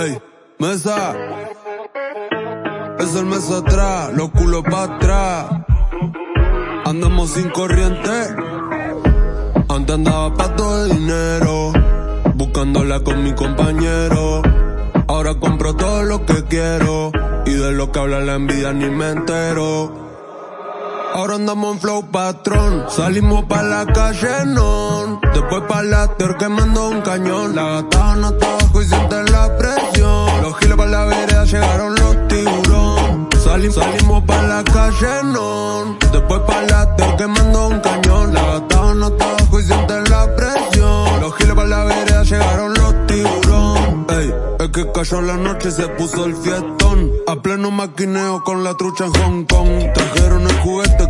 Ey, mesa. Es el mes atrás, los culos para atrás. Andamos sin corriente. Antes andaba pa' todo el dinero. Buscándola con mi compañero. Ahora compro todo lo que quiero. Y de lo que habla la envidia ni me entero. Ahora andamos en flow patrón. Salimos pa' la calle, no. Después pa' la ter quemando un cañón. La gata no abajo y siente la presión. Los giles pa' la vereda llegaron los tiburón. salimos pa' la calle, no. Después pa' la ter quemando un cañón. Es que cayó la noche y se puso el fiestón. A pleno maquineo con la trucha en Hong Kong. Trajeron el juguete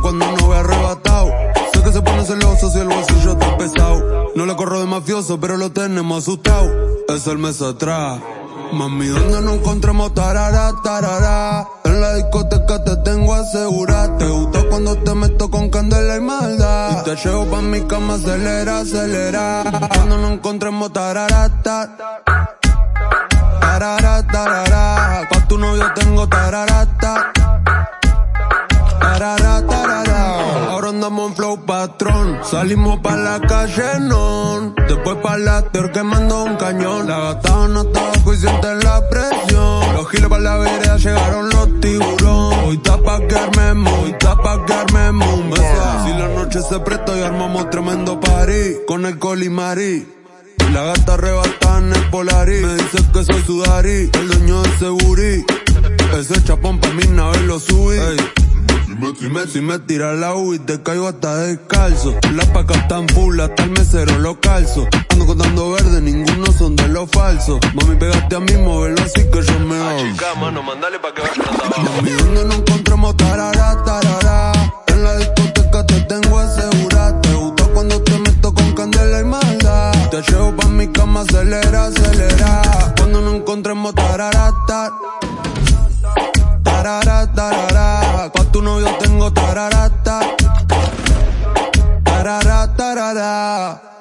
cuando no ve arrebatado. Sé que se pone celoso si el bolsillo está pesado. No le corro de mafioso, pero lo tenemos asustado. Es el mes atrás. Mami, ¿dónde nos encontramos? Tarara, tarara. En la discoteca te tengo asegurada. Te cuando te meto con candela y maldad. Y te llevo pa' mi cama, acelera, acelera. Cuando nos encontremos, tarara, tarara. Tarara, tarara. Pa' tu novio tengo tarara, andamos en flow patrón. Salimos pa' la calle, no. Después pa' la quemando un cañón. La gata no está abajo y siente la presión. Los giles pa' la vereda llegaron los tiburón. Noche se presta y armamos tremendo party. Con el colimari. La gata arrebata en el polari. Me dice que soy sudari, el dueño del seguri. Ese chapón pa' mi nave lo subí. Si me, si me tira la U y te caigo hasta descalzo. Las pacas tan full, hasta el mesero lo calzo. Ando contando verde, ninguno son de los falsos. Mami, pegate a mí, móvelo así que yo me hago. Chica, mano, mandale pa' que vayan abajo. Mami, ¿dónde nos encontramos? encontré en motararata. Tarara, Con tu novio tengo tararata. Tarara, tarara.